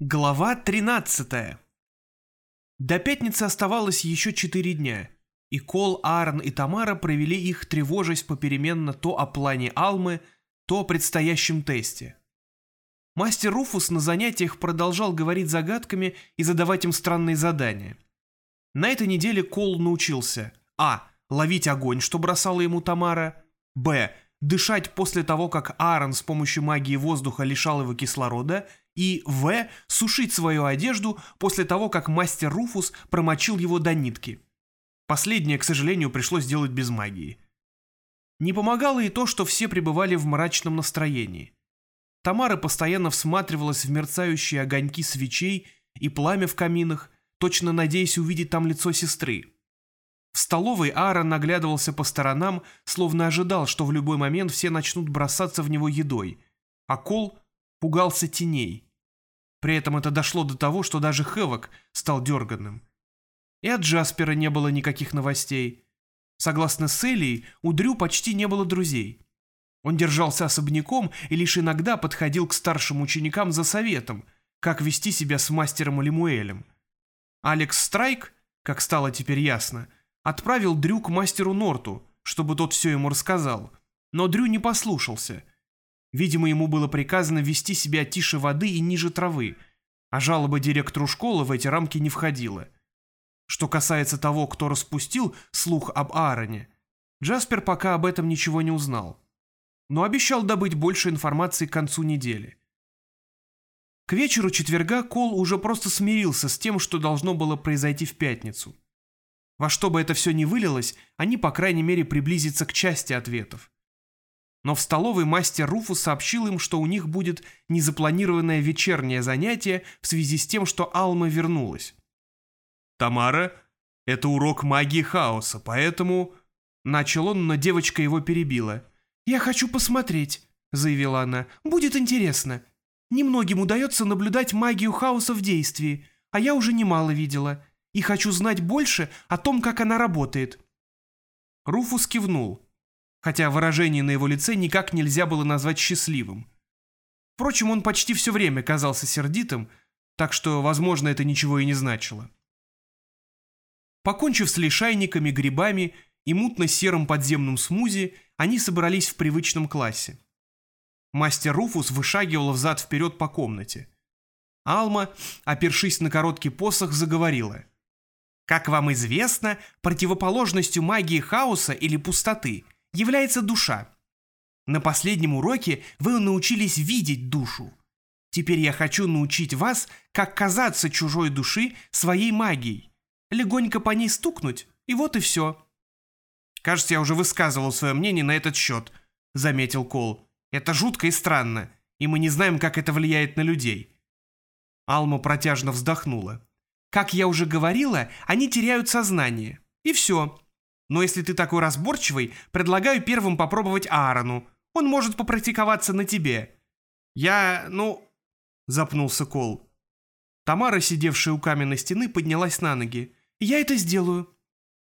Глава 13. До пятницы оставалось еще четыре дня, и Кол, Аарон и Тамара провели их, тревожась попеременно то о плане Алмы, то о предстоящем тесте. Мастер Руфус на занятиях продолжал говорить загадками и задавать им странные задания. На этой неделе Кол научился а. ловить огонь, что бросала ему Тамара, б. дышать после того, как Аарон с помощью магии воздуха лишал его кислорода, и В. сушить свою одежду после того, как мастер Руфус промочил его до нитки. Последнее, к сожалению, пришлось делать без магии. Не помогало и то, что все пребывали в мрачном настроении. Тамара постоянно всматривалась в мерцающие огоньки свечей и пламя в каминах, точно надеясь увидеть там лицо сестры. В столовой Ара наглядывался по сторонам, словно ожидал, что в любой момент все начнут бросаться в него едой, а Кол пугался теней. При этом это дошло до того, что даже Хэвок стал дерганным. И от Джаспера не было никаких новостей. Согласно Селии, у Дрю почти не было друзей. Он держался особняком и лишь иногда подходил к старшим ученикам за советом, как вести себя с мастером Лемуэлем. Алекс Страйк, как стало теперь ясно, отправил Дрю к мастеру Норту, чтобы тот все ему рассказал. Но Дрю не послушался – Видимо, ему было приказано вести себя тише воды и ниже травы, а жалоба директору школы в эти рамки не входила. Что касается того, кто распустил слух об Аароне, Джаспер пока об этом ничего не узнал, но обещал добыть больше информации к концу недели. К вечеру четверга Кол уже просто смирился с тем, что должно было произойти в пятницу. Во что бы это все ни вылилось, они, по крайней мере, приблизятся к части ответов. Но в столовой мастер Руфус сообщил им, что у них будет незапланированное вечернее занятие в связи с тем, что Алма вернулась. «Тамара, это урок магии хаоса, поэтому...» Начал он, но девочка его перебила. «Я хочу посмотреть», — заявила она. «Будет интересно. Немногим удается наблюдать магию хаоса в действии, а я уже немало видела. И хочу знать больше о том, как она работает». Руфус кивнул хотя выражение на его лице никак нельзя было назвать счастливым. Впрочем, он почти все время казался сердитым, так что, возможно, это ничего и не значило. Покончив с лишайниками, грибами и мутно-серым подземным смузи, они собрались в привычном классе. Мастер Руфус вышагивал взад-вперед по комнате. Алма, опершись на короткий посох, заговорила. «Как вам известно, противоположностью магии хаоса или пустоты – является душа. На последнем уроке вы научились видеть душу. Теперь я хочу научить вас, как казаться чужой души своей магией. Легонько по ней стукнуть, и вот и все. Кажется, я уже высказывал свое мнение на этот счет, заметил Кол. Это жутко и странно, и мы не знаем, как это влияет на людей. Алма протяжно вздохнула. Как я уже говорила, они теряют сознание. И все. Но если ты такой разборчивый, предлагаю первым попробовать Аарону. Он может попрактиковаться на тебе. Я, ну...» Запнулся Кол. Тамара, сидевшая у каменной стены, поднялась на ноги. «Я это сделаю».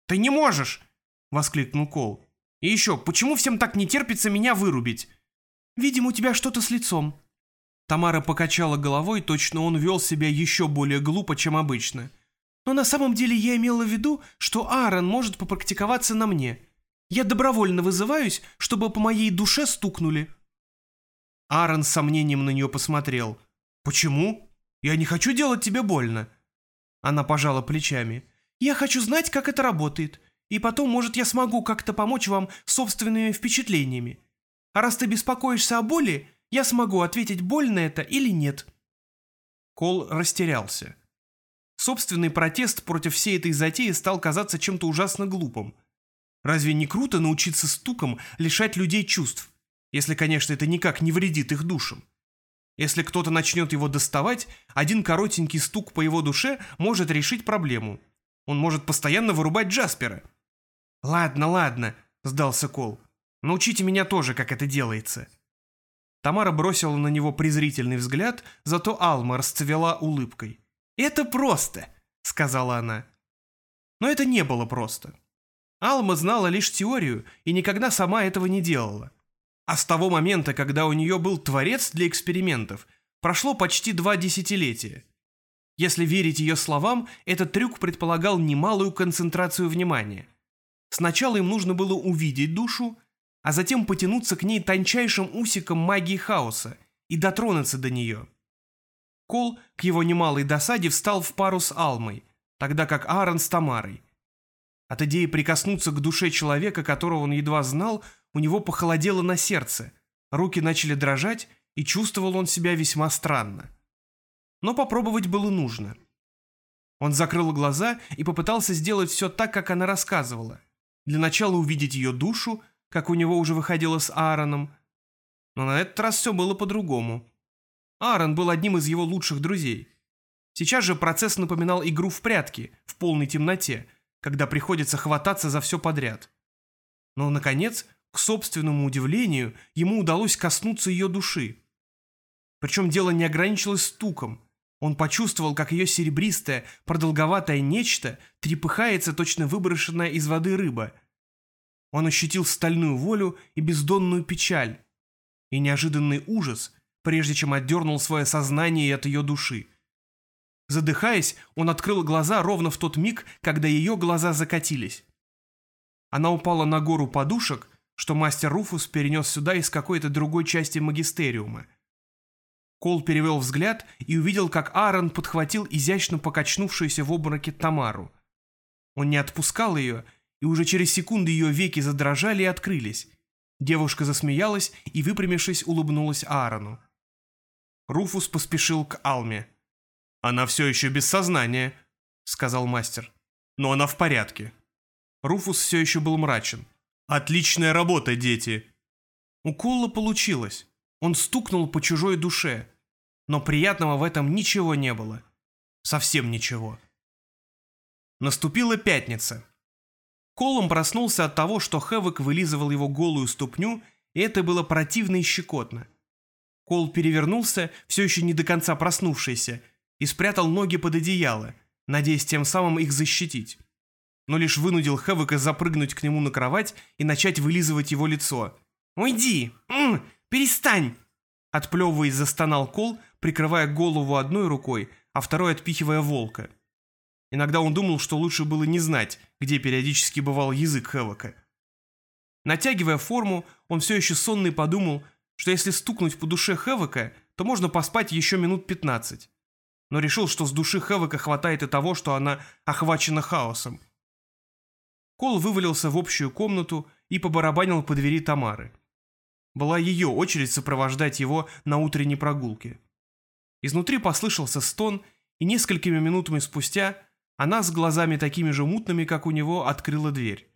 «Ты не можешь!» Воскликнул Кол. «И еще, почему всем так не терпится меня вырубить?» «Видимо, у тебя что-то с лицом». Тамара покачала головой, точно он вел себя еще более глупо, чем обычно. Но на самом деле я имела в виду, что Аарон может попрактиковаться на мне. Я добровольно вызываюсь, чтобы по моей душе стукнули». Аарон с сомнением на нее посмотрел. «Почему? Я не хочу делать тебе больно». Она пожала плечами. «Я хочу знать, как это работает, и потом, может, я смогу как-то помочь вам собственными впечатлениями. А раз ты беспокоишься о боли, я смогу ответить, больно это или нет». Кол растерялся. Собственный протест против всей этой затеи стал казаться чем-то ужасно глупым. Разве не круто научиться стуком лишать людей чувств, если, конечно, это никак не вредит их душам? Если кто-то начнет его доставать, один коротенький стук по его душе может решить проблему. Он может постоянно вырубать Джаспера. «Ладно, ладно», — сдался Кол. «Научите меня тоже, как это делается». Тамара бросила на него презрительный взгляд, зато Алма расцвела улыбкой. «Это просто», — сказала она. Но это не было просто. Алма знала лишь теорию и никогда сама этого не делала. А с того момента, когда у нее был творец для экспериментов, Прошло почти два десятилетия. Если верить ее словам, этот трюк предполагал немалую концентрацию внимания. Сначала им нужно было увидеть душу, а затем потянуться к ней тончайшим усиком магии хаоса и дотронуться до нее. Кол, к его немалой досаде, встал в пару с Алмой, тогда как Аарон с Тамарой. От идеи прикоснуться к душе человека, которого он едва знал, у него похолодело на сердце, руки начали дрожать, и чувствовал он себя весьма странно. Но попробовать было нужно. Он закрыл глаза и попытался сделать все так, как она рассказывала. Для начала увидеть ее душу, как у него уже выходило с Аароном. Но на этот раз все было по-другому. Аарон был одним из его лучших друзей. Сейчас же процесс напоминал игру в прятки, в полной темноте, когда приходится хвататься за все подряд. Но, наконец, к собственному удивлению, ему удалось коснуться ее души. Причем дело не ограничилось стуком. Он почувствовал, как ее серебристое, продолговатое нечто трепыхается, точно выброшенная из воды рыба – он ощутил стальную волю и бездонную печаль, и неожиданный ужас, прежде чем отдернул свое сознание от ее души. Задыхаясь, он открыл глаза ровно в тот миг, когда ее глаза закатились. Она упала на гору подушек, что мастер Руфус перенес сюда из какой-то другой части магистериума. Кол перевел взгляд и увидел, как Аарон подхватил изящно покачнувшуюся в обмороке Тамару. Он не отпускал ее и уже через секунду ее веки задрожали и открылись. Девушка засмеялась и, выпрямившись, улыбнулась Аарону. Руфус поспешил к Алме. «Она все еще без сознания», — сказал мастер. «Но она в порядке». Руфус все еще был мрачен. «Отличная работа, дети!» У Колла получилось. Он стукнул по чужой душе. Но приятного в этом ничего не было. Совсем ничего. Наступила пятница. Колум проснулся от того, что Хэвок вылизывал его голую ступню, и это было противно и щекотно. Кол перевернулся, все еще не до конца проснувшийся, и спрятал ноги под одеяло, надеясь тем самым их защитить. Но лишь вынудил Хэвока запрыгнуть к нему на кровать и начать вылизывать его лицо. «Уйди! М -м, перестань!» Отплевываясь, застонал Кол, прикрывая голову одной рукой, а второй отпихивая волка. Иногда он думал, что лучше было не знать, где периодически бывал язык Хэвока. Натягивая форму, он все еще сонный подумал, что если стукнуть по душе Хэвока, то можно поспать еще минут 15. Но решил, что с души Хэвока хватает и того, что она охвачена хаосом. Кол вывалился в общую комнату и побарабанил по двери Тамары. Была ее очередь сопровождать его на утренней прогулке. Изнутри послышался стон, и несколькими минутами спустя она с глазами такими же мутными, как у него, открыла дверь.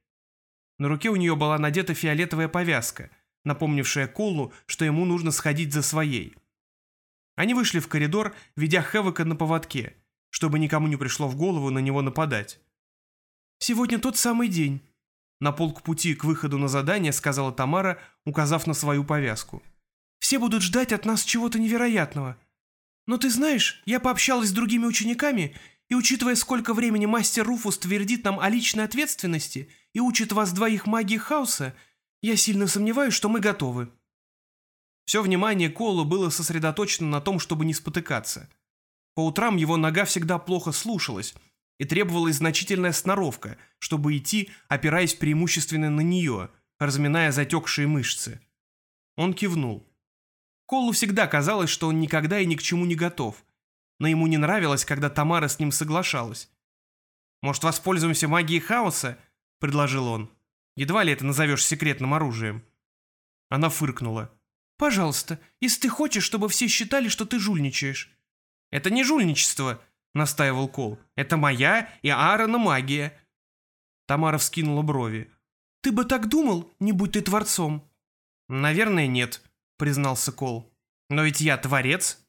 На руке у нее была надета фиолетовая повязка, напомнившая Колу, что ему нужно сходить за своей. Они вышли в коридор, ведя Хэвока на поводке, чтобы никому не пришло в голову на него нападать. «Сегодня тот самый день», — на полк-пути к выходу на задание сказала Тамара, указав на свою повязку. «Все будут ждать от нас чего-то невероятного. Но ты знаешь, я пообщалась с другими учениками и учитывая, сколько времени мастер Руфус твердит нам о личной ответственности и учит вас двоих магии хаоса, я сильно сомневаюсь, что мы готовы». Все внимание Колу было сосредоточено на том, чтобы не спотыкаться. По утрам его нога всегда плохо слушалась, и требовалась значительная сноровка, чтобы идти, опираясь преимущественно на нее, разминая затекшие мышцы. Он кивнул. Колу всегда казалось, что он никогда и ни к чему не готов, но ему не нравилось, когда Тамара с ним соглашалась. «Может, воспользуемся магией хаоса?» — предложил он. «Едва ли это назовешь секретным оружием». Она фыркнула. «Пожалуйста, если ты хочешь, чтобы все считали, что ты жульничаешь». «Это не жульничество», — настаивал Кол. «Это моя и Аарона магия». Тамара вскинула брови. «Ты бы так думал, не будь ты творцом?» «Наверное, нет», — признался Кол. «Но ведь я творец».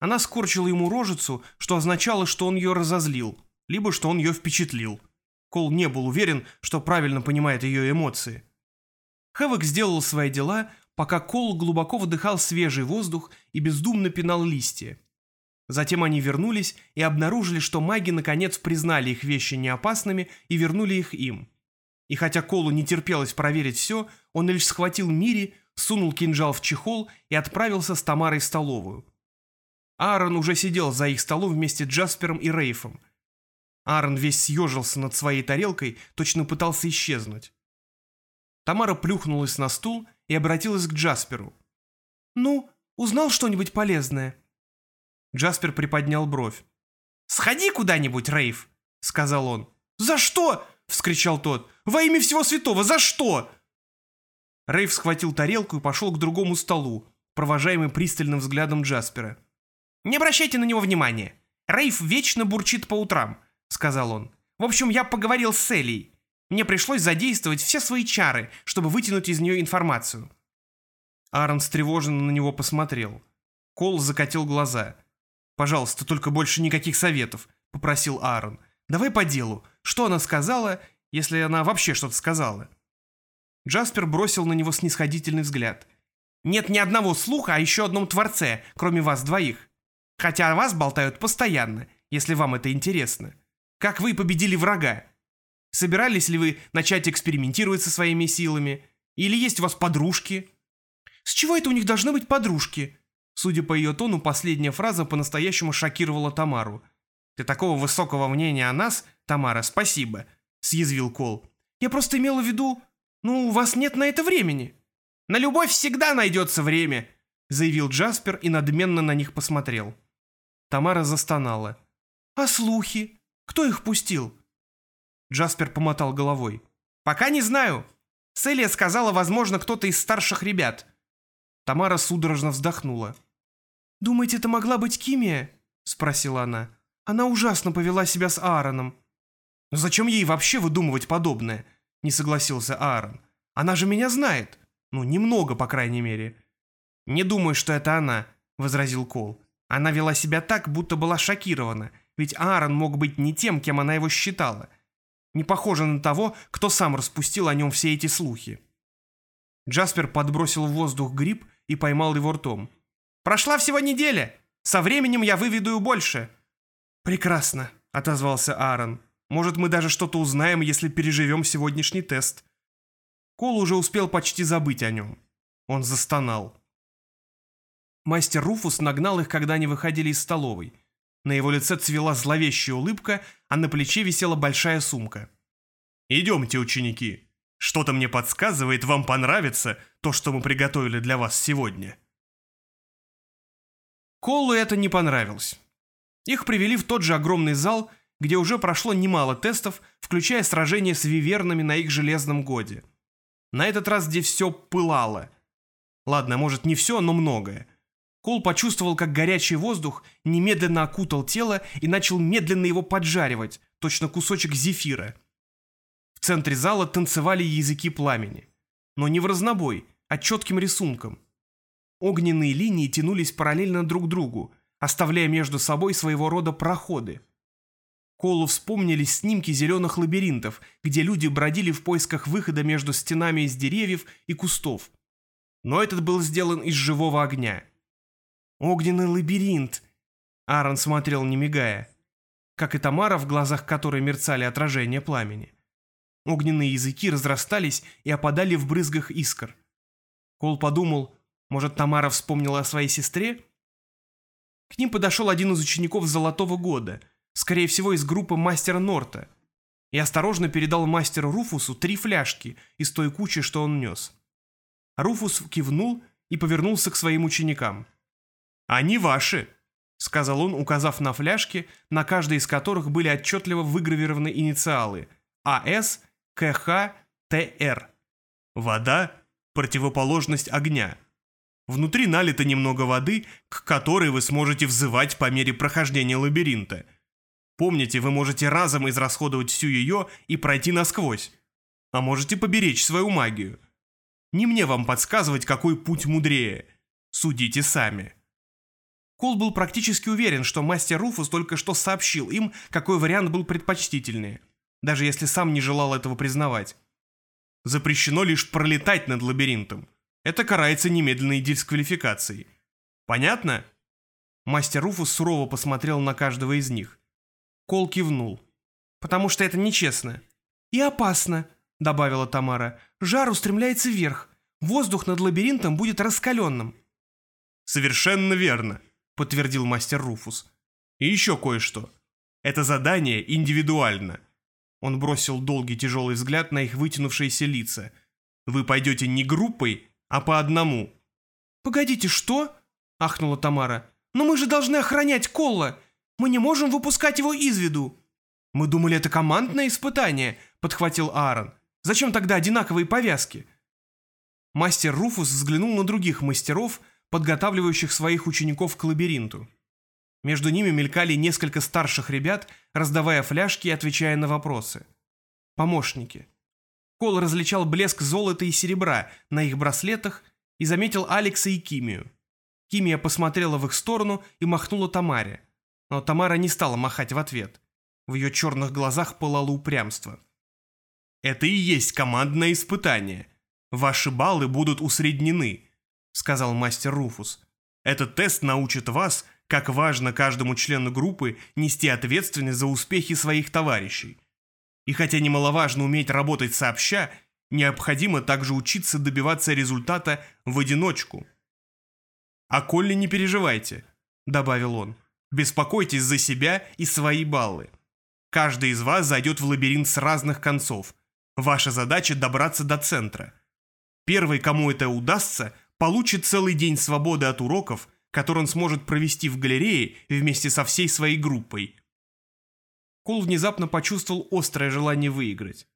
Она скорчила ему рожицу, что означало, что он ее разозлил, либо что он ее впечатлил. Кол не был уверен, что правильно понимает ее эмоции. Хэвок сделал свои дела, пока Кол глубоко вдыхал свежий воздух и бездумно пинал листья. Затем они вернулись и обнаружили, что маги наконец признали их вещи неопасными и вернули их им. И хотя Колу не терпелось проверить все, он лишь схватил Мири, сунул кинжал в чехол и отправился с Тамарой в столовую. Аарон уже сидел за их столом вместе с Джаспером и Рейфом. Аарон весь съежился над своей тарелкой, точно пытался исчезнуть. Тамара плюхнулась на стул и обратилась к Джасперу. «Ну, узнал что-нибудь полезное?» Джаспер приподнял бровь. «Сходи куда-нибудь, Рейф», — сказал он. «За что?» — вскричал тот. «Во имя всего святого, за что?» Рейф схватил тарелку и пошел к другому столу, провожаемый пристальным взглядом Джаспера. «Не обращайте на него внимания. Рейф вечно бурчит по утрам», — сказал он. «В общем, я поговорил с Элей. Мне пришлось задействовать все свои чары, чтобы вытянуть из нее информацию». Аарон встревоженно на него посмотрел. Кол закатил глаза. «Пожалуйста, только больше никаких советов», — попросил Аарон. «Давай по делу. Что она сказала, если она вообще что-то сказала?» Джаспер бросил на него снисходительный взгляд. «Нет ни одного слуха о еще одном Творце, кроме вас двоих. Хотя о вас болтают постоянно, если вам это интересно. Как вы победили врага? Собирались ли вы начать экспериментировать со своими силами? Или есть у вас подружки?» «С чего это у них должны быть подружки?» Судя по ее тону, последняя фраза по-настоящему шокировала Тамару. «Ты такого высокого мнения о нас, Тамара, спасибо», — съязвил Кол. «Я просто имела в виду, «Ну, у вас нет на это времени». «На любовь всегда найдется время», — заявил Джаспер и надменно на них посмотрел. Тамара застонала. «А слухи? Кто их пустил?» Джаспер помотал головой. «Пока не знаю. Селия сказала, возможно, кто-то из старших ребят». Тамара судорожно вздохнула. «Думаете, это могла быть Кимия?» — спросила она. «Она ужасно повела себя с Аароном». «Но зачем ей вообще выдумывать подобное?» — не согласился Аарон. «Она же меня знает. Ну, немного, по крайней мере». «Не думаю, что это она», — возразил Кол. Она вела себя так, будто была шокирована, ведь Аарон мог быть не тем, кем она его считала. Не похоже на того, кто сам распустил о нем все эти слухи. Джаспер подбросил в воздух гриб и поймал его ртом. «Прошла всего неделя. Со временем я выведу больше». «Прекрасно», — отозвался Аарон. Может, мы даже что-то узнаем, если переживем сегодняшний тест. Кол уже успел почти забыть о нем. Он застонал. Мастер Руфус нагнал их, когда они выходили из столовой. На его лице цвела зловещая улыбка, а на плече висела большая сумка. «Идемте, ученики. Что-то мне подсказывает, вам понравится то, что мы приготовили для вас сегодня». Колу это не понравилось. Их привели в тот же огромный зал, где уже прошло немало тестов, включая сражение с вивернами на их железном годе. На этот раз где все пылало. Ладно, может не все, но многое. Кол почувствовал, как горячий воздух немедленно окутал тело и начал медленно его поджаривать, точно кусочек зефира. В центре зала танцевали языки пламени. Но не в разнобой, а четким рисунком. Огненные линии тянулись параллельно друг другу, оставляя между собой своего рода проходы. Колу вспомнились снимки зеленых лабиринтов, где люди бродили в поисках выхода между стенами из деревьев и кустов. Но этот был сделан из живого огня. «Огненный лабиринт!» Аарон смотрел, не мигая. Как и Тамара, в глазах которой мерцали отражения пламени. Огненные языки разрастались и опадали в брызгах искр. Кол подумал, может, Тамара вспомнила о своей сестре? К ним подошел один из учеников Золотого года — скорее всего из группы мастера Норта, и осторожно передал мастеру Руфусу три фляжки из той кучи, что он нес. Руфус кивнул и повернулся к своим ученикам. «Они ваши», — сказал он, указав на фляжки, на каждой из которых были отчетливо выгравированы инициалы АС, КХ, ТР. «Вода — противоположность огня», Внутри налито немного воды, к которой вы сможете взывать по мере прохождения лабиринта. Помните, вы можете разом израсходовать всю ее и пройти насквозь. А можете поберечь свою магию. Не мне вам подсказывать, какой путь мудрее. Судите сами. Кол был практически уверен, что мастер Руфус только что сообщил им, какой вариант был предпочтительнее, даже если сам не желал этого признавать. Запрещено лишь пролетать над лабиринтом. Это карается немедленной дисквалификацией. Понятно? Мастер Руфус сурово посмотрел на каждого из них. Кол кивнул. «Потому что это нечестно». «И опасно», — добавила Тамара. «Жар устремляется вверх. Воздух над лабиринтом будет раскаленным». «Совершенно верно», подтвердил мастер Руфус. И еще кое-что. Это задание индивидуально. Он бросил долгий тяжелый взгляд на их вытянувшиеся лица. Вы пойдете не группой, а по одному. «Погодите, что?» — ахнула Тамара. «Но мы же должны охранять Колла. Мы не можем выпускать его из виду». «Мы думали, это командное испытание», — подхватил Аарон. «Зачем тогда одинаковые повязки?» Мастер Руфус взглянул на других мастеров, подготавливающих своих учеников к лабиринту. Между ними мелькали несколько старших ребят, раздавая фляжки и отвечая на вопросы. Помощники. Кол различал блеск золота и серебра на их браслетах и заметил Алекса и Кимию. Кимия посмотрела в их сторону и махнула Тамаре. Но Тамара не стала махать в ответ. В ее черных глазах пылало упрямство. «Это и есть командное испытание. Ваши баллы будут усреднены», — сказал мастер Руфус. «Этот тест научит вас, как важно каждому члену группы нести ответственность за успехи своих товарищей. И хотя немаловажно уметь работать сообща, необходимо также учиться добиваться результата в одиночку. «А Колли не переживайте», — добавил он. «Беспокойтесь за себя и свои баллы. Каждый из вас зайдет в лабиринт с разных концов. Ваша задача — добраться до центра. Первый, кому это удастся, получит целый день свободы от уроков, который он сможет провести в галерее вместе со всей своей группой, Кол внезапно почувствовал острое желание выиграть.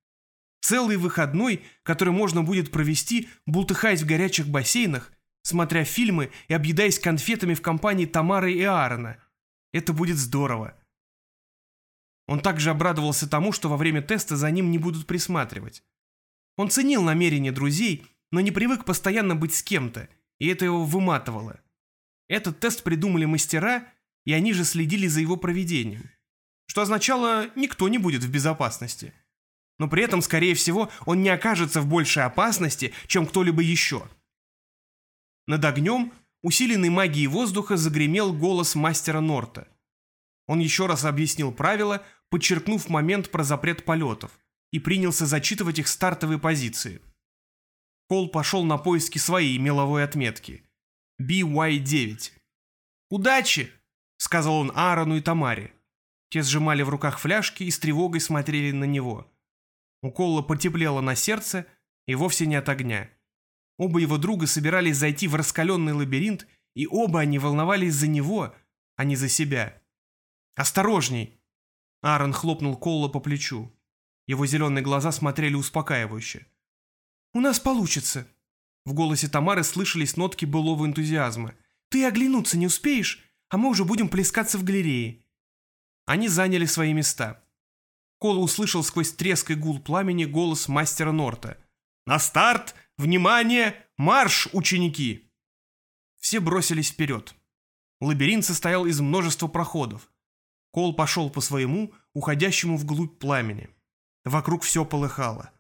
Целый выходной, который можно будет провести, бултыхаясь в горячих бассейнах, смотря фильмы и объедаясь конфетами в компании Тамары и Аарона. Это будет здорово. Он также обрадовался тому, что во время теста за ним не будут присматривать. Он ценил намерения друзей, но не привык постоянно быть с кем-то, и это его выматывало. Этот тест придумали мастера, и они же следили за его проведением что означало, никто не будет в безопасности. Но при этом, скорее всего, он не окажется в большей опасности, чем кто-либо еще. Над огнем, усиленный магией воздуха, загремел голос мастера Норта. Он еще раз объяснил правила, подчеркнув момент про запрет полетов, и принялся зачитывать их стартовые позиции. Кол пошел на поиски своей меловой отметки. BY-9. «Удачи!» — сказал он Аарону и Тамаре. Те сжимали в руках фляжки и с тревогой смотрели на него. У Колла потеплело на сердце и вовсе не от огня. Оба его друга собирались зайти в раскаленный лабиринт, и оба они волновались за него, а не за себя. «Осторожней!» Аарон хлопнул Колла по плечу. Его зеленые глаза смотрели успокаивающе. «У нас получится!» В голосе Тамары слышались нотки былого энтузиазма. «Ты оглянуться не успеешь, а мы уже будем плескаться в галерее. Они заняли свои места. Кол услышал сквозь треск и гул пламени голос мастера Норта. «На старт! Внимание! Марш, ученики!» Все бросились вперед. Лабиринт состоял из множества проходов. Кол пошел по своему, уходящему вглубь пламени. Вокруг все полыхало.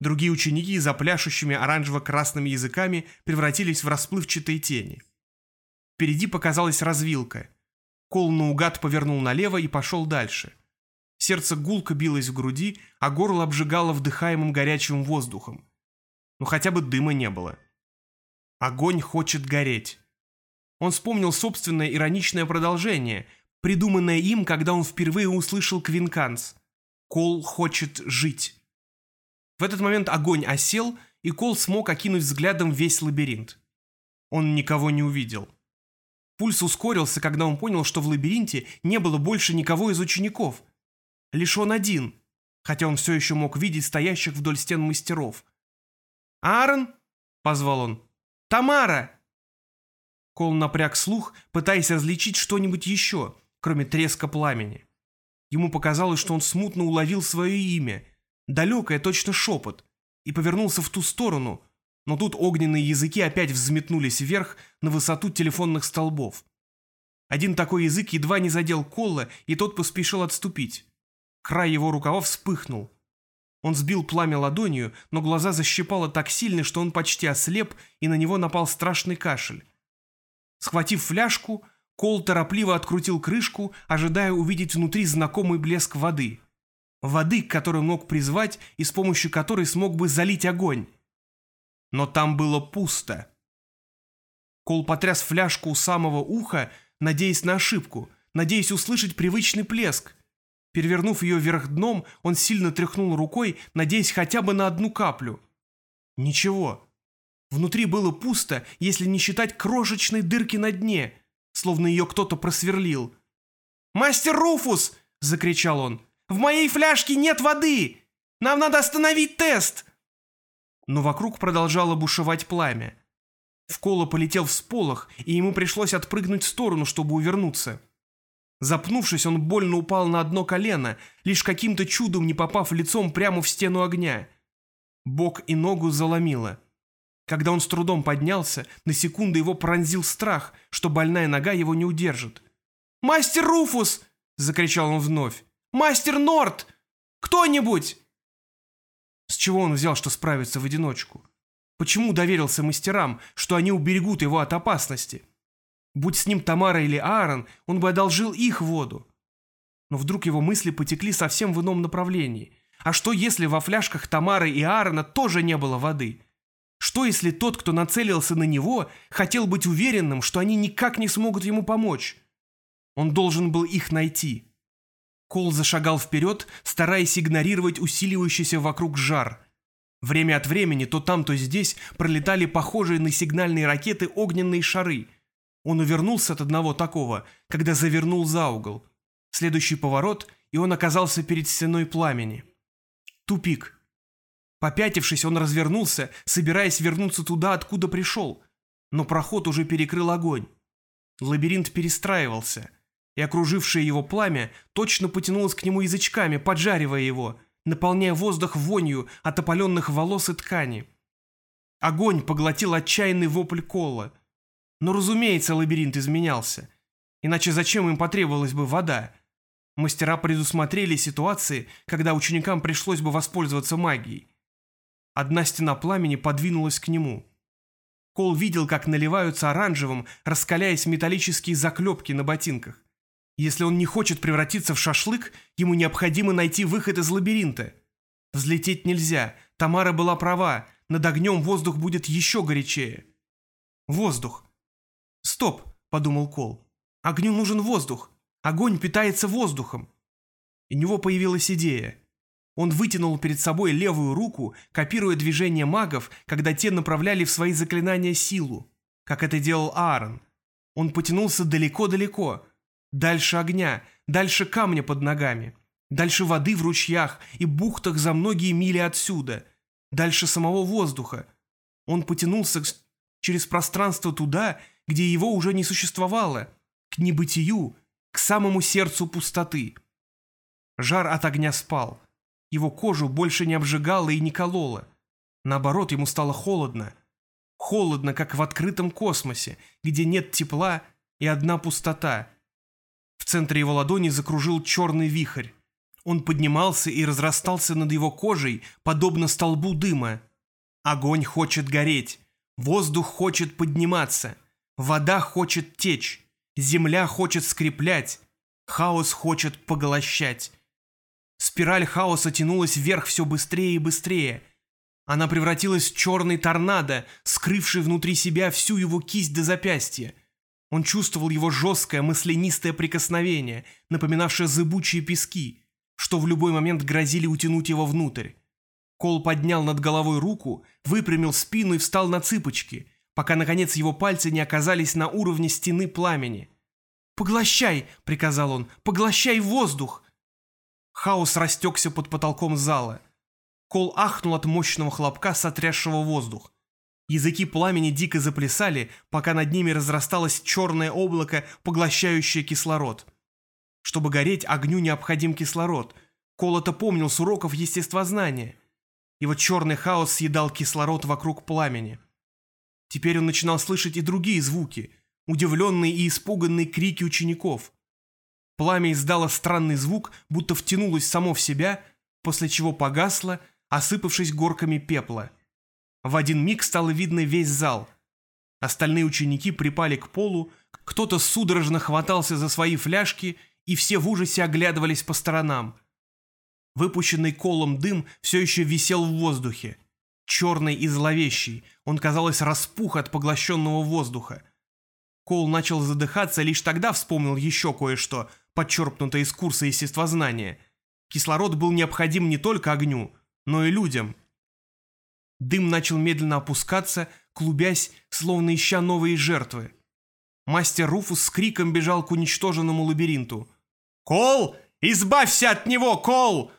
Другие ученики, запляшущими оранжево-красными языками, превратились в расплывчатые тени. Впереди показалась развилка. Кол наугад повернул налево и пошел дальше. Сердце гулко билось в груди, а горло обжигало вдыхаемым горячим воздухом. Но хотя бы дыма не было. Огонь хочет гореть. Он вспомнил собственное ироничное продолжение, придуманное им, когда он впервые услышал Квинканс. Кол хочет жить. В этот момент огонь осел, и Кол смог окинуть взглядом весь лабиринт. Он никого не увидел. Пульс ускорился, когда он понял, что в лабиринте не было больше никого из учеников. Лишь он один, хотя он все еще мог видеть стоящих вдоль стен мастеров. «Аарон?» — позвал он. «Тамара!» Кол напряг слух, пытаясь различить что-нибудь еще, кроме треска пламени. Ему показалось, что он смутно уловил свое имя, далекое точно шепот, и повернулся в ту сторону, но тут огненные языки опять взметнулись вверх на высоту телефонных столбов. Один такой язык едва не задел Колла, и тот поспешил отступить. Край его рукава вспыхнул. Он сбил пламя ладонью, но глаза защипало так сильно, что он почти ослеп, и на него напал страшный кашель. Схватив фляжку, Кол торопливо открутил крышку, ожидая увидеть внутри знакомый блеск воды. Воды, которую мог призвать и с помощью которой смог бы залить огонь но там было пусто. Кол потряс фляжку у самого уха, надеясь на ошибку, надеясь услышать привычный плеск. Перевернув ее вверх дном, он сильно тряхнул рукой, надеясь хотя бы на одну каплю. Ничего. Внутри было пусто, если не считать крошечной дырки на дне, словно ее кто-то просверлил. «Мастер Руфус!» — закричал он. «В моей фляжке нет воды! Нам надо остановить тест!» Но вокруг продолжало бушевать пламя. В коло полетел всполох, и ему пришлось отпрыгнуть в сторону, чтобы увернуться. Запнувшись, он больно упал на одно колено, лишь каким-то чудом не попав лицом прямо в стену огня. Бок и ногу заломило. Когда он с трудом поднялся, на секунду его пронзил страх, что больная нога его не удержит. «Мастер Руфус!» — закричал он вновь. «Мастер Норт! Кто-нибудь!» С чего он взял, что справится в одиночку? Почему доверился мастерам, что они уберегут его от опасности? Будь с ним Тамара или Аарон, он бы одолжил их воду. Но вдруг его мысли потекли совсем в ином направлении. А что, если во фляжках Тамары и Аарона тоже не было воды? Что, если тот, кто нацелился на него, хотел быть уверенным, что они никак не смогут ему помочь? Он должен был их найти. Кол зашагал вперед, стараясь игнорировать усиливающийся вокруг жар. Время от времени то там, то здесь пролетали похожие на сигнальные ракеты огненные шары – он увернулся от одного такого, когда завернул за угол. Следующий поворот, и он оказался перед стеной пламени. Тупик. Попятившись, он развернулся, собираясь вернуться туда, откуда пришел. Но проход уже перекрыл огонь. Лабиринт перестраивался, и окружившее его пламя точно потянулось к нему язычками, поджаривая его, наполняя воздух вонью от опаленных волос и ткани. Огонь поглотил отчаянный вопль кола — но, разумеется, лабиринт изменялся. Иначе зачем им потребовалась бы вода? Мастера предусмотрели ситуации, когда ученикам пришлось бы воспользоваться магией. Одна стена пламени подвинулась к нему. Кол видел, как наливаются оранжевым, раскаляясь металлические заклепки на ботинках. Если он не хочет превратиться в шашлык, ему необходимо найти выход из лабиринта. Взлететь нельзя, Тамара была права, над огнем воздух будет еще горячее. Воздух. «Стоп!» – подумал Кол. «Огню нужен воздух. Огонь питается воздухом». У него появилась идея. Он вытянул перед собой левую руку, копируя движения магов, когда те направляли в свои заклинания силу, как это делал Аарон. Он потянулся далеко-далеко, дальше огня, дальше камня под ногами, дальше воды в ручьях и бухтах за многие мили отсюда, дальше самого воздуха. Он потянулся через пространство туда, где его уже не существовало, к небытию, к самому сердцу пустоты. Жар от огня спал. Его кожу больше не обжигало и не кололо. Наоборот, ему стало холодно. Холодно, как в открытом космосе, где нет тепла и одна пустота. В центре его ладони закружил черный вихрь. Он поднимался и разрастался над его кожей, подобно столбу дыма. Огонь хочет гореть. Воздух хочет подниматься. Вода хочет течь, земля хочет скреплять, хаос хочет поглощать. Спираль хаоса тянулась вверх все быстрее и быстрее. Она превратилась в черный торнадо, скрывший внутри себя всю его кисть до запястья. Он чувствовал его жесткое, маслянистое прикосновение, напоминавшее зыбучие пески, что в любой момент грозили утянуть его внутрь. Кол поднял над головой руку, выпрямил спину и встал на цыпочки – пока, наконец, его пальцы не оказались на уровне стены пламени. «Поглощай!» — приказал он. «Поглощай воздух!» Хаос растекся под потолком зала. Кол ахнул от мощного хлопка, сотрясшего воздух. Языки пламени дико заплясали, пока над ними разрасталось черное облако, поглощающее кислород. Чтобы гореть, огню необходим кислород. Кол это помнил с уроков естествознания. Его черный хаос съедал кислород вокруг пламени. Теперь он начинал слышать и другие звуки, удивленные и испуганные крики учеников. Пламя издало странный звук, будто втянулось само в себя, после чего погасло, осыпавшись горками пепла. В один миг стало видно весь зал. Остальные ученики припали к полу, кто-то судорожно хватался за свои фляжки, и все в ужасе оглядывались по сторонам. Выпущенный колом дым все еще висел в воздухе черный и зловещий, он, казалось, распух от поглощенного воздуха. Кол начал задыхаться, лишь тогда вспомнил еще кое-что, подчерпнутое из курса естествознания. Кислород был необходим не только огню, но и людям. Дым начал медленно опускаться, клубясь, словно ища новые жертвы. Мастер Руфус с криком бежал к уничтоженному лабиринту. «Кол! Избавься от него, Кол!»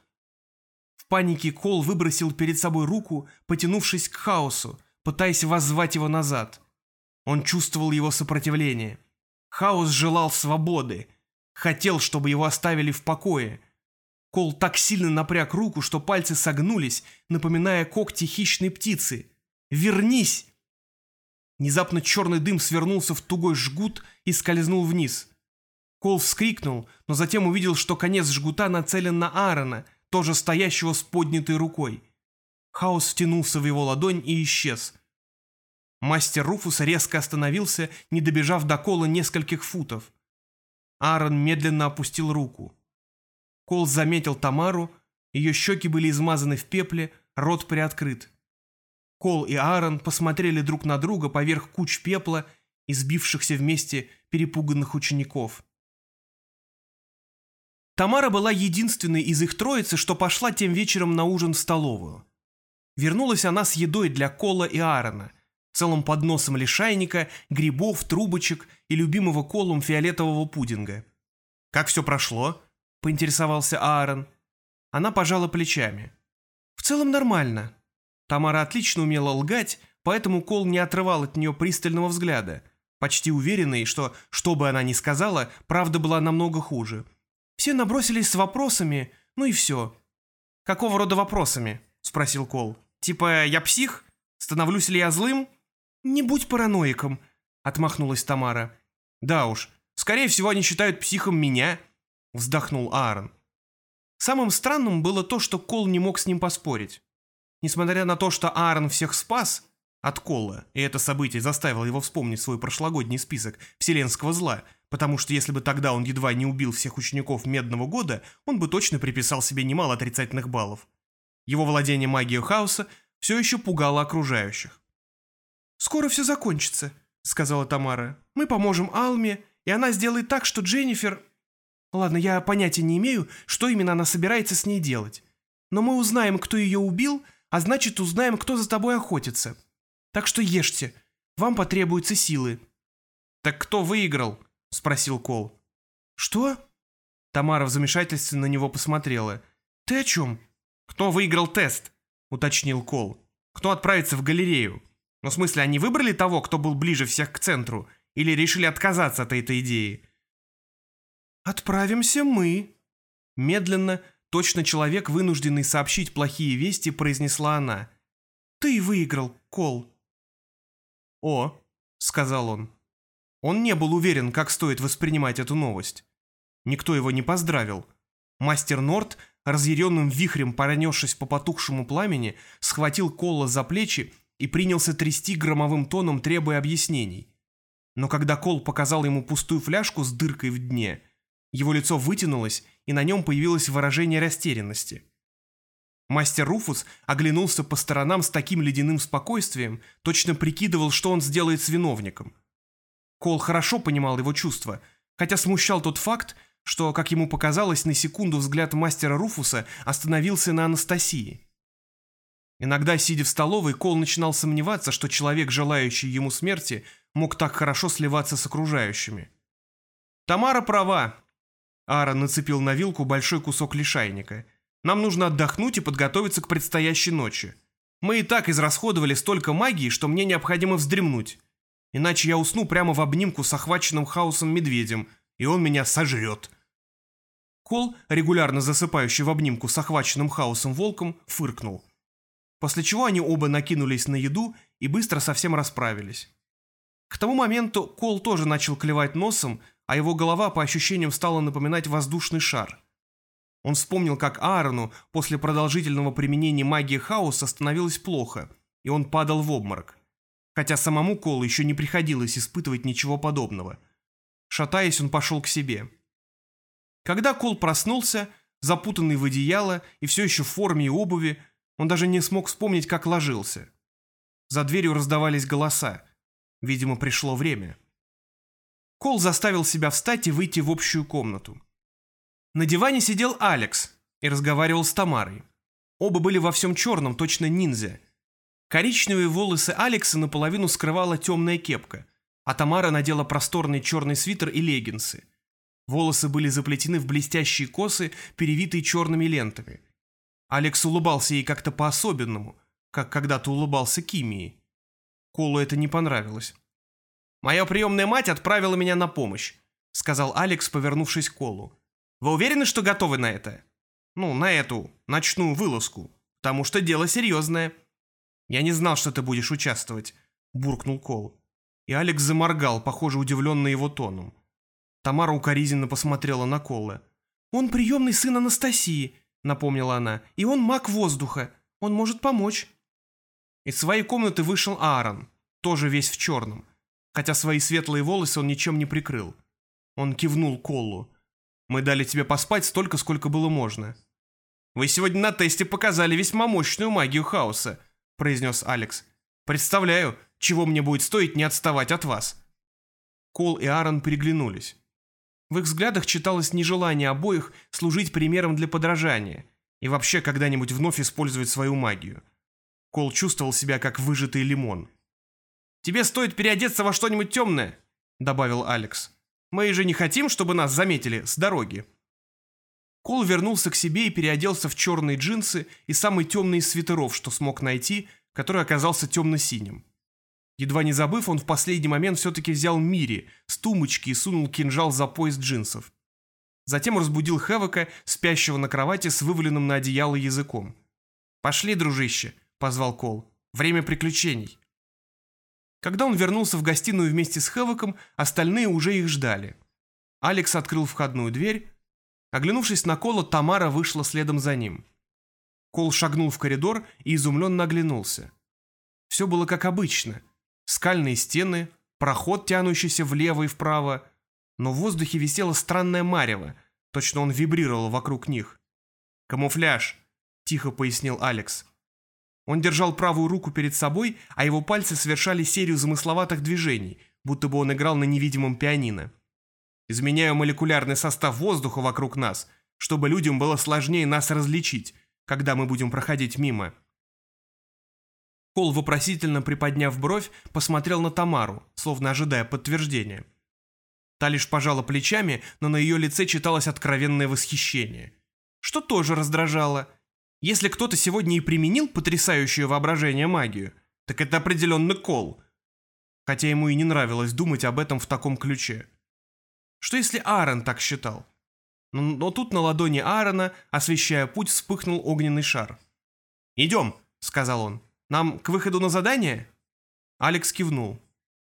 В панике Кол выбросил перед собой руку, потянувшись к хаосу, пытаясь воззвать его назад. Он чувствовал его сопротивление. Хаос желал свободы, хотел, чтобы его оставили в покое. Кол так сильно напряг руку, что пальцы согнулись, напоминая когти хищной птицы. «Вернись!» Внезапно черный дым свернулся в тугой жгут и скользнул вниз. Кол вскрикнул, но затем увидел, что конец жгута нацелен на Аарона, тоже стоящего с поднятой рукой. Хаос втянулся в его ладонь и исчез. Мастер Руфус резко остановился, не добежав до Кола нескольких футов. Аарон медленно опустил руку. Кол заметил Тамару, ее щеки были измазаны в пепле, рот приоткрыт. Кол и Аарон посмотрели друг на друга поверх куч пепла и сбившихся вместе перепуганных учеников. Тамара была единственной из их троицы, что пошла тем вечером на ужин в столовую. Вернулась она с едой для Кола и Аарона, целым подносом лишайника, грибов, трубочек и любимого Колом фиолетового пудинга. «Как все прошло?» – поинтересовался Аарон. Она пожала плечами. «В целом нормально. Тамара отлично умела лгать, поэтому Кол не отрывал от нее пристального взгляда, почти уверенный, что, что бы она ни сказала, правда была намного хуже. Все набросились с вопросами, ну и все. «Какого рода вопросами?» – спросил Кол. «Типа, я псих? Становлюсь ли я злым?» «Не будь параноиком», – отмахнулась Тамара. «Да уж, скорее всего они считают психом меня», – вздохнул Аарон. Самым странным было то, что Кол не мог с ним поспорить. Несмотря на то, что Аарон всех спас от Колла, и это событие заставило его вспомнить свой прошлогодний список вселенского зла, потому что если бы тогда он едва не убил всех учеников Медного года, он бы точно приписал себе немало отрицательных баллов. Его владение магией хаоса все еще пугало окружающих. «Скоро все закончится», — сказала Тамара. «Мы поможем Алме, и она сделает так, что Дженнифер...» «Ладно, я понятия не имею, что именно она собирается с ней делать. Но мы узнаем, кто ее убил, а значит узнаем, кто за тобой охотится. Так что ешьте, вам потребуются силы». «Так кто выиграл?» — спросил Кол. «Что?» Тамара в замешательстве на него посмотрела. «Ты о чем?» «Кто выиграл тест?» — уточнил Кол. «Кто отправится в галерею? Ну, в смысле, они выбрали того, кто был ближе всех к центру, или решили отказаться от этой идеи?» «Отправимся мы», — медленно, Точно человек, вынужденный сообщить плохие вести, произнесла она. «Ты выиграл, Кол». «О», — сказал он. Он не был уверен, как стоит воспринимать эту новость. Никто его не поздравил. Мастер Норт, разъяренным вихрем пронесшись по потухшему пламени, схватил Кола за плечи и принялся трясти громовым тоном, требуя объяснений. Но когда Кол показал ему пустую фляжку с дыркой в дне, его лицо вытянулось, и на нем появилось выражение растерянности. Мастер Руфус оглянулся по сторонам с таким ледяным спокойствием, точно прикидывал, что он сделает с виновником. Кол хорошо понимал его чувства, хотя смущал тот факт, что, как ему показалось, на секунду взгляд мастера Руфуса остановился на Анастасии. Иногда, сидя в столовой, Кол начинал сомневаться, что человек, желающий ему смерти, мог так хорошо сливаться с окружающими. Тамара права, Аарон нацепил на вилку большой кусок лишайника. «Нам нужно отдохнуть и подготовиться к предстоящей ночи. Мы и так израсходовали столько магии, что мне необходимо вздремнуть. Иначе я усну прямо в обнимку с охваченным хаосом медведем, и он меня сожрет». Кол, регулярно засыпающий в обнимку с охваченным хаосом волком, фыркнул. После чего они оба накинулись на еду и быстро совсем расправились. К тому моменту Кол тоже начал клевать носом, а его голова по ощущениям стала напоминать воздушный шар. Он вспомнил, как Аарону после продолжительного применения магии хаоса становилось плохо, и он падал в обморок. Хотя самому Колу еще не приходилось испытывать ничего подобного. Шатаясь, он пошел к себе. Когда Кол проснулся, запутанный в одеяло и все еще в форме и обуви, он даже не смог вспомнить, как ложился. За дверью раздавались голоса. Видимо, пришло время. Кол заставил себя встать и выйти в общую комнату. На диване сидел Алекс и разговаривал с Тамарой. Оба были во всем черном, точно ниндзя. Коричневые волосы Алекса наполовину скрывала темная кепка, а Тамара надела просторный черный свитер и леггинсы. Волосы были заплетены в блестящие косы, перевитые черными лентами. Алекс улыбался ей как-то по-особенному, как когда-то улыбался Кимии. Колу это не понравилось. «Моя приемная мать отправила меня на помощь», — сказал Алекс, повернувшись к Колу. «Вы уверены, что готовы на это?» «Ну, на эту ночную вылазку, потому что дело серьезное». «Я не знал, что ты будешь участвовать», — буркнул Кол. И Алекс заморгал, похоже, удивленный его тоном. Тамара укоризненно посмотрела на Кола. «Он приемный сын Анастасии», — напомнила она, — «и он маг воздуха. Он может помочь». Из своей комнаты вышел Аарон, тоже весь в черном хотя свои светлые волосы он ничем не прикрыл. Он кивнул Колу. «Мы дали тебе поспать столько, сколько было можно». «Вы сегодня на тесте показали весьма мощную магию хаоса», — произнес Алекс. «Представляю, чего мне будет стоить не отставать от вас». Кол и Аарон переглянулись. В их взглядах читалось нежелание обоих служить примером для подражания и вообще когда-нибудь вновь использовать свою магию. Кол чувствовал себя как выжатый лимон. «Тебе стоит переодеться во что-нибудь темное», — добавил Алекс. «Мы же не хотим, чтобы нас заметили с дороги». Кол вернулся к себе и переоделся в черные джинсы и самый темный из свитеров, что смог найти, который оказался темно-синим. Едва не забыв, он в последний момент все-таки взял Мири с тумбочки и сунул кинжал за пояс джинсов. Затем разбудил Хэвока, спящего на кровати с вываленным на одеяло языком. «Пошли, дружище», — позвал Кол. «Время приключений». Когда он вернулся в гостиную вместе с Хэвоком, остальные уже их ждали. Алекс открыл входную дверь. Оглянувшись на Кола, Тамара вышла следом за ним. Кол шагнул в коридор и изумленно оглянулся. Все было как обычно. Скальные стены, проход, тянущийся влево и вправо, но в воздухе висело странное марево, точно он вибрировал вокруг них. «Камуфляж», — тихо пояснил Алекс. Он держал правую руку перед собой, а его пальцы совершали серию замысловатых движений, будто бы он играл на невидимом пианино. Изменяю молекулярный состав воздуха вокруг нас, чтобы людям было сложнее нас различить, когда мы будем проходить мимо. Кол, вопросительно приподняв бровь, посмотрел на Тамару, словно ожидая подтверждения. Та лишь пожала плечами, но на ее лице читалось откровенное восхищение. Что тоже раздражало – если кто-то сегодня и применил потрясающее воображение магию, так это определенно Кол. Хотя ему и не нравилось думать об этом в таком ключе. Что если Аарон так считал? Но, но тут на ладони Аарона, освещая путь, вспыхнул огненный шар. «Идем», — сказал он. «Нам к выходу на задание?» Алекс кивнул.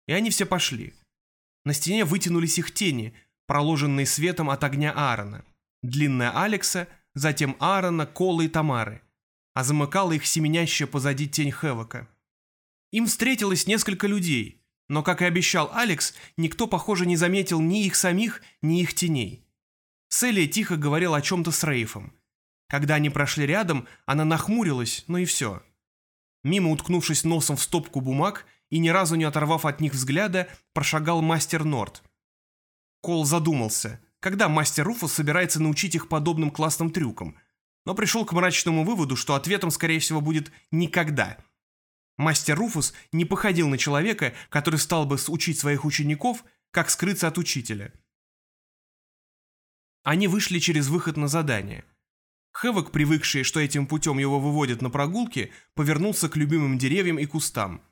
И они все пошли. На стене вытянулись их тени, проложенные светом от огня Аарона. Длинная Алекса — затем Аарона, Колы и Тамары, а замыкала их семенящая позади тень Хевока. Им встретилось несколько людей, но, как и обещал Алекс, никто, похоже, не заметил ни их самих, ни их теней. Селия тихо говорила о чем-то с Рейфом. Когда они прошли рядом, она нахмурилась, но и все. Мимо уткнувшись носом в стопку бумаг и ни разу не оторвав от них взгляда, прошагал мастер Норт. Кол задумался, когда мастер Руфус собирается научить их подобным классным трюкам, но пришел к мрачному выводу, что ответом, скорее всего, будет «никогда». Мастер Руфус не походил на человека, который стал бы учить своих учеников, как скрыться от учителя. Они вышли через выход на задание. Хэвок, привыкший, что этим путем его выводят на прогулки, повернулся к любимым деревьям и кустам.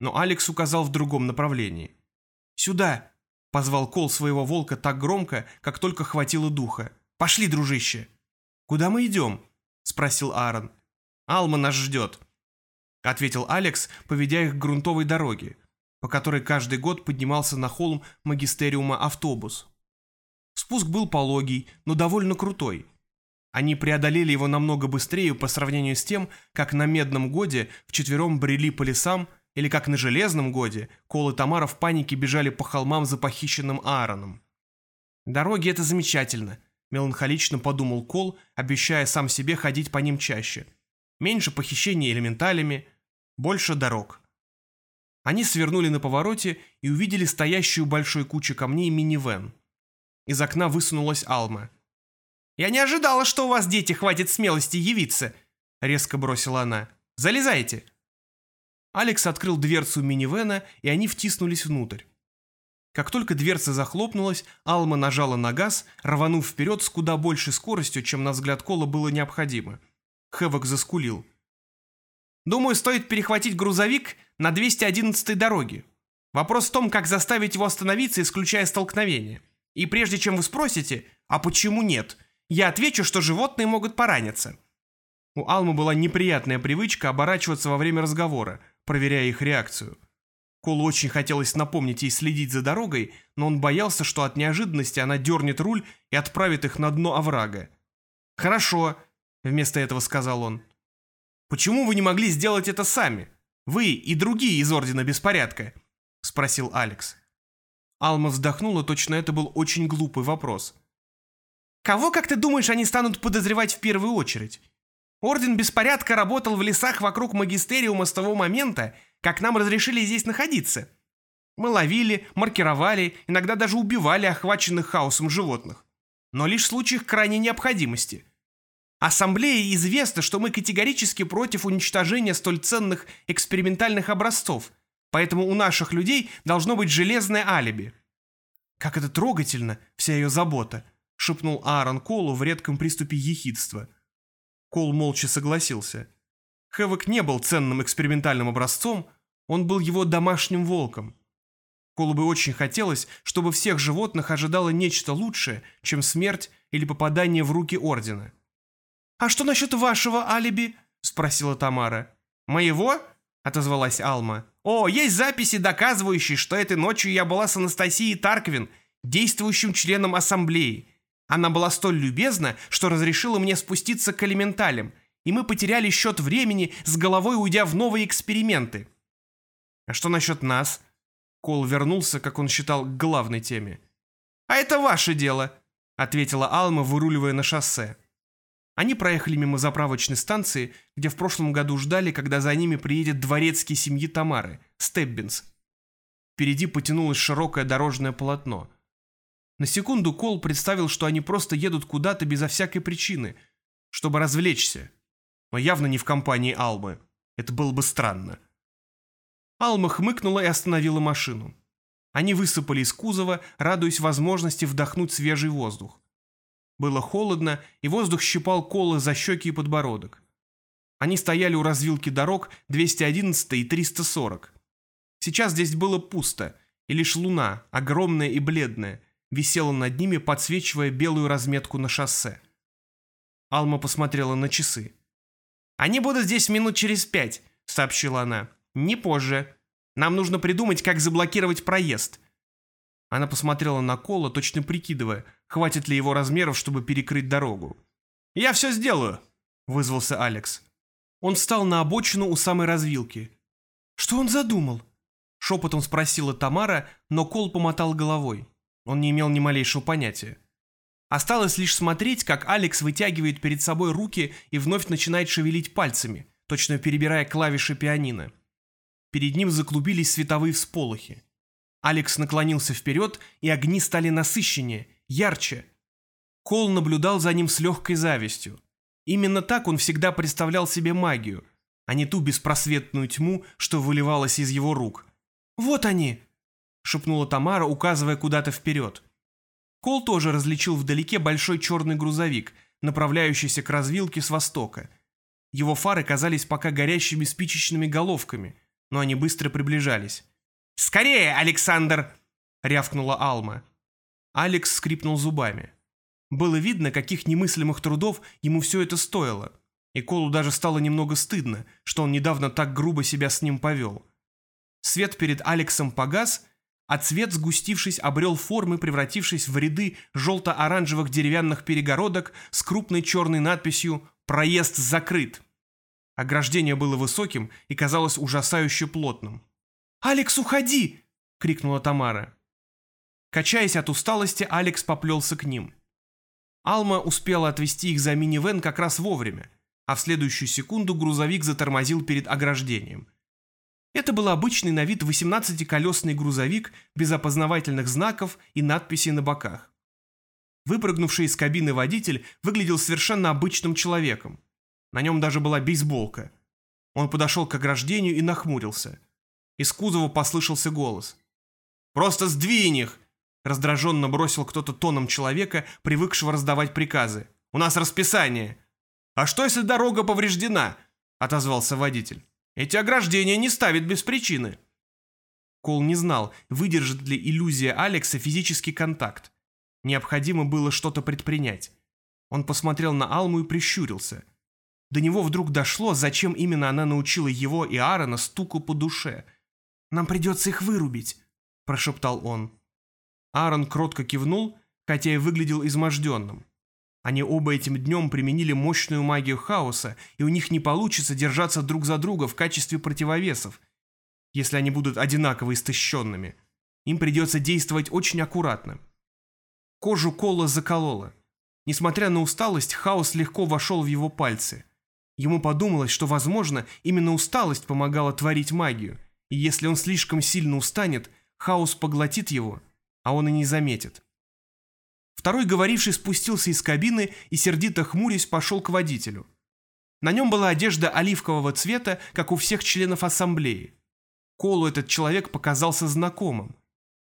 Но Алекс указал в другом направлении. «Сюда!» Позвал Кол своего волка так громко, как только хватило духа. «Пошли, дружище!» «Куда мы идем?» — спросил Аарон. «Алма нас ждет», — ответил Алекс, поведя их к грунтовой дороге, по которой каждый год поднимался на холм магистериума автобус. Спуск был пологий, но довольно крутой. Они преодолели его намного быстрее по сравнению с тем, как на Медном годе вчетвером брели по лесам, или как на Железном годе, Кол и Тамара в панике бежали по холмам за похищенным Аароном. «Дороги — это замечательно», — меланхолично подумал Кол, обещая сам себе ходить по ним чаще. «Меньше похищений элементалями, больше дорог». Они свернули на повороте и увидели стоящую большой кучу камней минивэн. Из окна высунулась Алма. «Я не ожидала, что у вас, дети, хватит смелости явиться», — резко бросила она. «Залезайте». Алекс открыл дверцу минивэна, и они втиснулись внутрь. Как только дверца захлопнулась, Алма нажала на газ, рванув вперед с куда большей скоростью, чем на взгляд Кола было необходимо. Хэвок заскулил. «Думаю, стоит перехватить грузовик на 211-й дороге. Вопрос в том, как заставить его остановиться, исключая столкновение. И прежде чем вы спросите, а почему нет, я отвечу, что животные могут пораниться». У Алмы была неприятная привычка оборачиваться во время разговора, проверяя их реакцию. Колу очень хотелось напомнить ей следить за дорогой, но он боялся, что от неожиданности она дернет руль и отправит их на дно оврага. «Хорошо», — вместо этого сказал он. «Почему вы не могли сделать это сами? Вы и другие из Ордена Беспорядка?» — спросил Алекс. Алма вздохнула, точно это был очень глупый вопрос. «Кого, как ты думаешь, они станут подозревать в первую очередь? Орден Беспорядка работал в лесах вокруг магистериума с того момента, как нам разрешили здесь находиться. Мы ловили, маркировали, иногда даже убивали охваченных хаосом животных. Но лишь в случаях крайней необходимости. Ассамблее известно, что мы категорически против уничтожения столь ценных экспериментальных образцов, поэтому у наших людей должно быть железное алиби. «Как это трогательно, вся ее забота», — шепнул Аарон Колу в редком приступе ехидства. Кол молча согласился. Хэвок не был ценным экспериментальным образцом, он был его домашним волком. Колу бы очень хотелось, чтобы всех животных ожидало нечто лучшее, чем смерть или попадание в руки Ордена. «А что насчет вашего алиби?» – спросила Тамара. «Моего?» – отозвалась Алма. «О, есть записи, доказывающие, что этой ночью я была с Анастасией Тарквин, действующим членом ассамблеи. Она была столь любезна, что разрешила мне спуститься к элементалям, и мы потеряли счет времени, с головой уйдя в новые эксперименты. «А что насчет нас?» Кол вернулся, как он считал, к главной теме. «А это ваше дело», — ответила Алма, выруливая на шоссе. Они проехали мимо заправочной станции, где в прошлом году ждали, когда за ними приедет дворецкий семьи Тамары, Стеббинс. Впереди потянулось широкое дорожное полотно. На секунду Кол представил, что они просто едут куда-то безо всякой причины, чтобы развлечься. Но явно не в компании Алмы. Это было бы странно. Алма хмыкнула и остановила машину. Они высыпали из кузова, радуясь возможности вдохнуть свежий воздух. Было холодно, и воздух щипал колы за щеки и подбородок. Они стояли у развилки дорог 211 и 340. Сейчас здесь было пусто, и лишь луна, огромная и бледная, висела над ними, подсвечивая белую разметку на шоссе. Алма посмотрела на часы. «Они будут здесь минут через пять», — сообщила она. «Не позже. Нам нужно придумать, как заблокировать проезд». Она посмотрела на Кола, точно прикидывая, хватит ли его размеров, чтобы перекрыть дорогу. «Я все сделаю», — вызвался Алекс. Он встал на обочину у самой развилки. «Что он задумал?» Шепотом спросила Тамара, но Кол помотал головой. Он не имел ни малейшего понятия. Осталось лишь смотреть, как Алекс вытягивает перед собой руки и вновь начинает шевелить пальцами, точно перебирая клавиши пианино. Перед ним заклубились световые всполохи. Алекс наклонился вперед, и огни стали насыщеннее, ярче. Кол наблюдал за ним с легкой завистью. Именно так он всегда представлял себе магию, а не ту беспросветную тьму, что выливалась из его рук. «Вот они!» — шепнула Тамара, указывая куда-то вперед. Кол тоже различил вдалеке большой черный грузовик, направляющийся к развилке с востока. Его фары казались пока горящими спичечными головками — но они быстро приближались. «Скорее, Александр!» — рявкнула Алма. Алекс скрипнул зубами. Было видно, каких немыслимых трудов ему все это стоило. И Колу даже стало немного стыдно, что он недавно так грубо себя с ним повел. Свет перед Алексом погас, а цвет, сгустившись, обрел формы, превратившись в ряды желто-оранжевых деревянных перегородок с крупной черной надписью «Проезд закрыт». Ограждение было высоким и казалось ужасающе плотным. «Алекс, уходи!» — крикнула Тамара. Качаясь от усталости, Алекс поплелся к ним. Алма успела отвести их за минивэн как раз вовремя, а в следующую секунду грузовик затормозил перед ограждением. Это был обычный на вид 18-колесный грузовик без опознавательных знаков и надписей на боках. Выпрыгнувший из кабины водитель выглядел совершенно обычным человеком. На нем даже была бейсболка. Он подошел к ограждению и нахмурился. Из кузова послышался голос. «Просто сдвинь их!» Раздраженно бросил кто-то тоном человека, привыкшего раздавать приказы. «У нас расписание!» «А что, если дорога повреждена?» Отозвался водитель. Эти ограждения не ставят без причины. Кол не знал, выдержит ли иллюзия Алекса физический контакт. Необходимо было что-то предпринять. Он посмотрел на Алму и прищурился. До него вдруг дошло, зачем именно она научила его и Аарона стуку по душе. «Нам придется их вырубить», – прошептал он. Аарон кротко кивнул, хотя и выглядел изможденным. Они оба этим днем применили мощную магию хаоса, и у них не получится держаться друг за друга в качестве противовесов, если они будут одинаково истощенными. Им придется действовать очень аккуратно. Кожу Кола заколола. Несмотря на усталость, хаос легко вошел в его пальцы. Ему подумалось, что, возможно, именно усталость помогала творить магию, и если он слишком сильно устанет, хаос поглотит его, а он и не заметит. Второй говоривший спустился из кабины и, сердито хмурясь, пошел к водителю. На нем была одежда оливкового цвета, как у всех членов ассамблеи. Колу этот человек показался знакомым,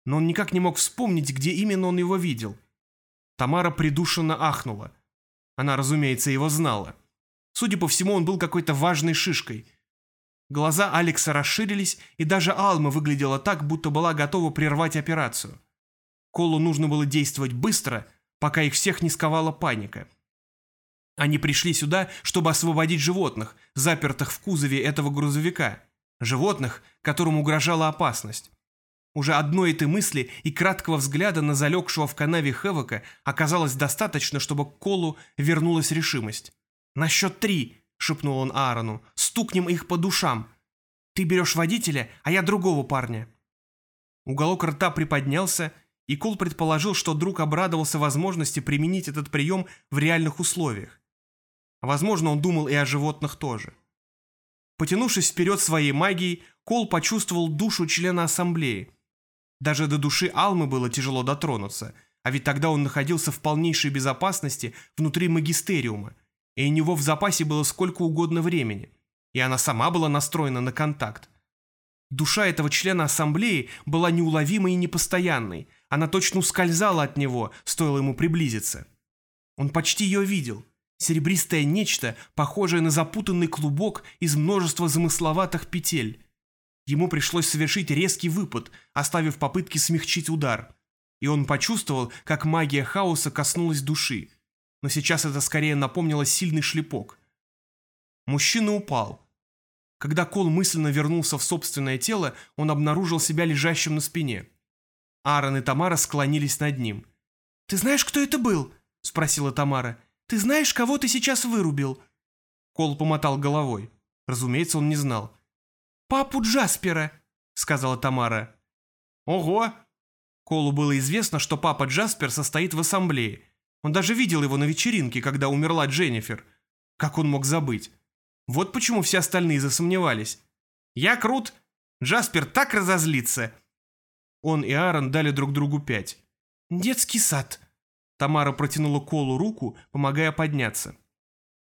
но он никак не мог вспомнить, где именно он его видел. Тамара придушенно ахнула. Она, разумеется, его знала. Судя по всему, он был какой-то важной шишкой. Глаза Алекса расширились, и даже Алма выглядела так, будто была готова прервать операцию. Колу нужно было действовать быстро, пока их всех не сковала паника. Они пришли сюда, чтобы освободить животных, запертых в кузове этого грузовика. Животных, которым угрожала опасность. Уже одной этой мысли и краткого взгляда на залегшего в канаве Хевока оказалось достаточно, чтобы к Колу вернулась решимость. «На счет три!» — шепнул он Аарону. «Стукнем их по душам! Ты берешь водителя, а я другого парня!» Уголок рта приподнялся, и Кол предположил, что друг обрадовался возможности применить этот прием в реальных условиях. Возможно, он думал и о животных тоже. Потянувшись вперед своей магией, Кол почувствовал душу члена ассамблеи. Даже до души Алмы было тяжело дотронуться, а ведь тогда он находился в полнейшей безопасности внутри магистериума, и у него в запасе было сколько угодно времени, и она сама была настроена на контакт. Душа этого члена ассамблеи была неуловимой и непостоянной, она точно ускользала от него, стоило ему приблизиться. Он почти ее видел. Серебристое нечто, похожее на запутанный клубок из множества замысловатых петель. Ему пришлось совершить резкий выпад, оставив попытки смягчить удар. И он почувствовал, как магия хаоса коснулась души. Но сейчас это скорее напомнило сильный шлепок. Мужчина упал. Когда Кол мысленно вернулся в собственное тело, он обнаружил себя лежащим на спине. Аарон и Тамара склонились над ним. «Ты знаешь, кто это был?» – спросила Тамара. «Ты знаешь, кого ты сейчас вырубил?» Кол помотал головой. Разумеется, он не знал. «Папу Джаспера», – сказала Тамара. «Ого!» Колу было известно, что папа Джаспер состоит в ассамблее. Он даже видел его на вечеринке, когда умерла Дженнифер. Как он мог забыть? Вот почему все остальные засомневались. «Я крут! Джаспер так разозлится!» Он и Аарон дали друг другу пять. «Детский сад!» Тамара протянула Колу руку, помогая подняться.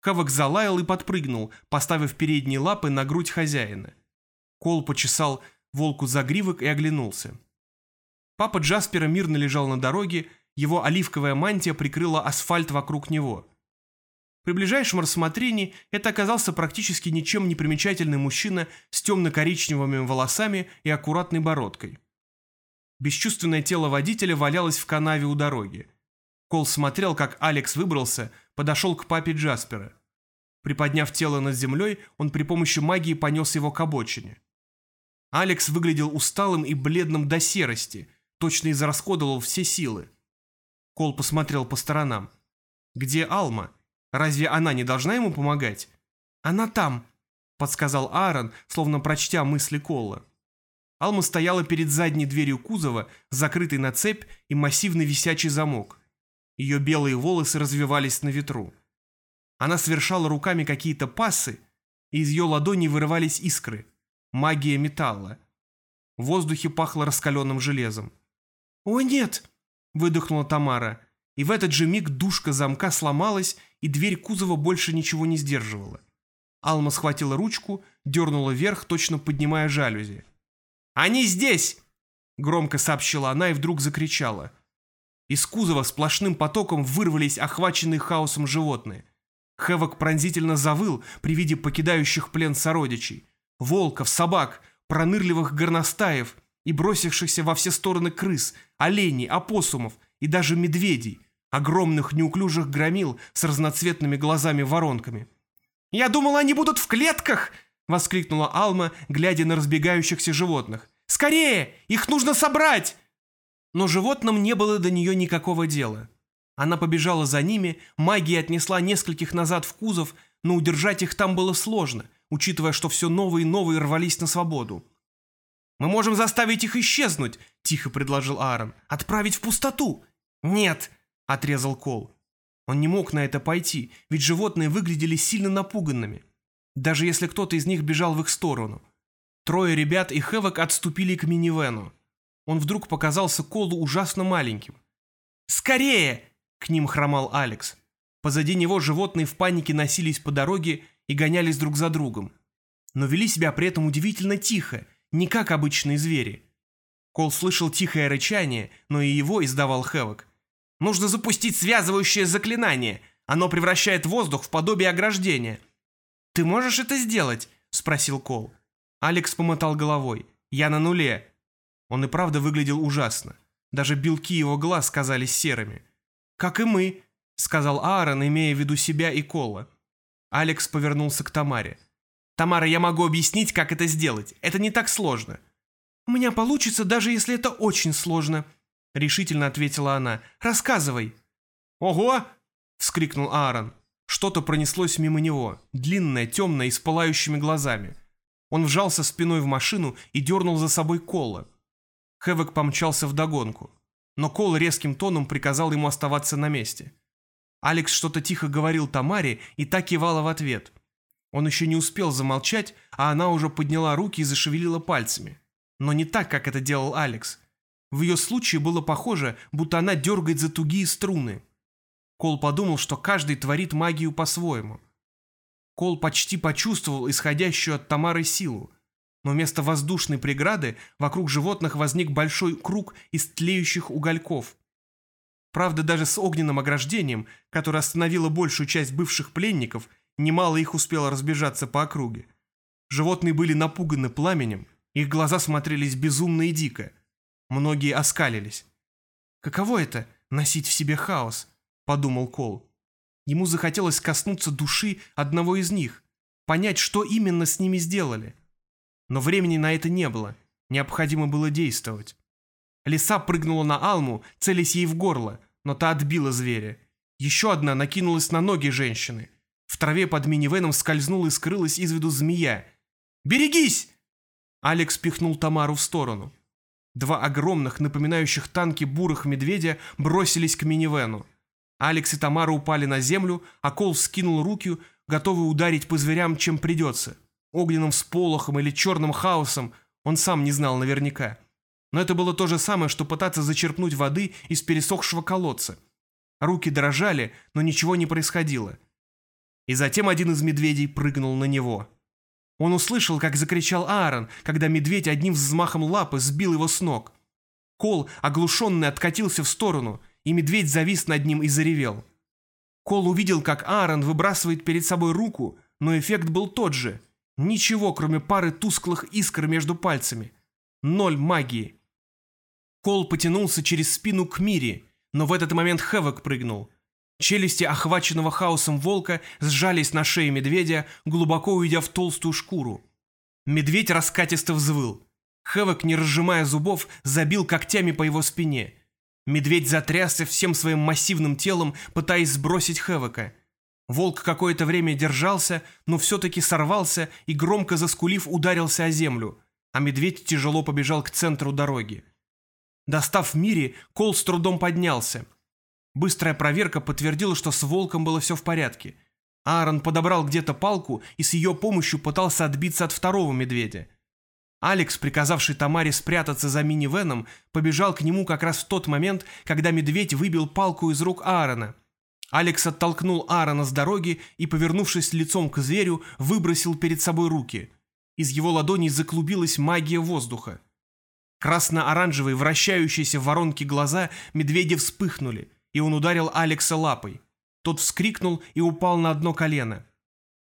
Хавок залаял и подпрыгнул, поставив передние лапы на грудь хозяина. Кол почесал волку за гривок и оглянулся. Папа Джаспера мирно лежал на дороге, его оливковая мантия прикрыла асфальт вокруг него. При ближайшем рассмотрении это оказался практически ничем не примечательный мужчина с темно-коричневыми волосами и аккуратной бородкой. Бесчувственное тело водителя валялось в канаве у дороги. Кол смотрел, как Алекс выбрался, подошел к папе Джаспера. Приподняв тело над землей, он при помощи магии понес его к обочине. Алекс выглядел усталым и бледным до серости, точно израсходовал все силы. Кол посмотрел по сторонам. «Где Алма? Разве она не должна ему помогать?» «Она там», — подсказал Аарон, словно прочтя мысли Колла. Алма стояла перед задней дверью кузова, закрытой на цепь и массивный висячий замок. Ее белые волосы развивались на ветру. Она совершала руками какие-то пасы, и из ее ладоней вырывались искры. Магия металла. В воздухе пахло раскаленным железом. «О, нет!» — выдохнула Тамара. И в этот же миг душка замка сломалась, и дверь кузова больше ничего не сдерживала. Алма схватила ручку, дернула вверх, точно поднимая жалюзи. «Они здесь!» — громко сообщила она и вдруг закричала. Из кузова сплошным потоком вырвались охваченные хаосом животные. Хэвок пронзительно завыл при виде покидающих плен сородичей. Волков, собак, пронырливых горностаев и бросившихся во все стороны крыс, оленей, опоссумов и даже медведей, огромных неуклюжих громил с разноцветными глазами-воронками. «Я думал, они будут в клетках!» — воскликнула Алма, глядя на разбегающихся животных. «Скорее! Их нужно собрать!» Но животным не было до нее никакого дела. Она побежала за ними, магия отнесла нескольких назад в кузов, но удержать их там было сложно, учитывая, что все новые и новые рвались на свободу. «Мы можем заставить их исчезнуть», — тихо предложил Аарон. «Отправить в пустоту». «Нет», — отрезал Кол. Он не мог на это пойти, ведь животные выглядели сильно напуганными. Даже если кто-то из них бежал в их сторону. Трое ребят и Хэвок отступили к минивену. Он вдруг показался Колу ужасно маленьким. «Скорее!» — к ним хромал Алекс. Позади него животные в панике носились по дороге и гонялись друг за другом. Но вели себя при этом удивительно тихо, не как обычные звери. Кол слышал тихое рычание, но и его издавал Хэвок. «Нужно запустить связывающее заклинание. Оно превращает воздух в подобие ограждения». «Ты можешь это сделать?» — спросил Кол. Алекс помотал головой. «Я на нуле». Он и правда выглядел ужасно. Даже белки его глаз казались серыми. «Как и мы», — сказал Аарон, имея в виду себя и Кола. Алекс повернулся к Тамаре. «Тамара, я могу объяснить, как это сделать. Это не так сложно». «У меня получится, даже если это очень сложно», — решительно ответила она. «Рассказывай». «Ого!» — вскрикнул Аарон. Что-то пронеслось мимо него, длинное, темное и с пылающими глазами. Он вжался спиной в машину и дернул за собой Кола. Хэвок помчался вдогонку, но Кол резким тоном приказал ему оставаться на месте. Алекс что-то тихо говорил Тамаре и так кивала в ответ. Он еще не успел замолчать, а она уже подняла руки и зашевелила пальцами. Но не так, как это делал Алекс. В ее случае было похоже, будто она дергает за тугие струны. Кол подумал, что каждый творит магию по-своему. Кол почти почувствовал исходящую от Тамары силу, но вместо воздушной преграды вокруг животных возник большой круг из тлеющих угольков. Правда, даже с огненным ограждением, которое остановило большую часть бывших пленников, немало их успело разбежаться по округе. Животные были напуганы пламенем, их глаза смотрелись безумно и дико. Многие оскалились. «Каково это — носить в себе хаос?» — подумал Кол. Ему захотелось коснуться души одного из них, понять, что именно с ними сделали. Но времени на это не было, необходимо было действовать. Лиса прыгнула на Алму, целясь ей в горло, но та отбила зверя. Еще одна накинулась на ноги женщины. В траве под минивеном скользнула и скрылась из виду змея. «Берегись!» Алекс пихнул Тамару в сторону. Два огромных, напоминающих танки бурых медведя бросились к минивену. Алекс и Тамара упали на землю, а Кол скинул руки, готовый ударить по зверям, чем придется. Огненным сполохом или черным хаосом, он сам не знал наверняка. Но это было то же самое, что пытаться зачерпнуть воды из пересохшего колодца. Руки дрожали, но ничего не происходило. И затем один из медведей прыгнул на него. Он услышал, как закричал Аарон, когда медведь одним взмахом лапы сбил его с ног. Кол, оглушенный, откатился в сторону, и медведь завис над ним и заревел. Кол увидел, как Аарон выбрасывает перед собой руку, но эффект был тот же. Ничего, кроме пары тусклых искр между пальцами. Ноль магии. Кол потянулся через спину к Мире, но в этот момент Хэвок прыгнул. Челюсти охваченного хаосом волка сжались на шее медведя, глубоко уйдя в толстую шкуру. Медведь раскатисто взвыл. Хэвок, не разжимая зубов, забил когтями по его спине. Медведь затрясся всем своим массивным телом, пытаясь сбросить Хэвока. Волк какое-то время держался, но все-таки сорвался и, громко заскулив, ударился о землю, а медведь тяжело побежал к центру дороги. Достав Мири, Кол с трудом поднялся. Быстрая проверка подтвердила, что с волком было все в порядке. Аарон подобрал где-то палку и с ее помощью пытался отбиться от второго медведя. Алекс, приказавший Тамаре спрятаться за минивеном, побежал к нему как раз в тот момент, когда медведь выбил палку из рук Аарона. Алекс оттолкнул Аарона с дороги и, повернувшись лицом к зверю, выбросил перед собой руки. Из его ладоней заклубилась магия воздуха. Красно-оранжевые, вращающиеся в воронке глаза медведя вспыхнули, и он ударил Алекса лапой. Тот вскрикнул и упал на одно колено.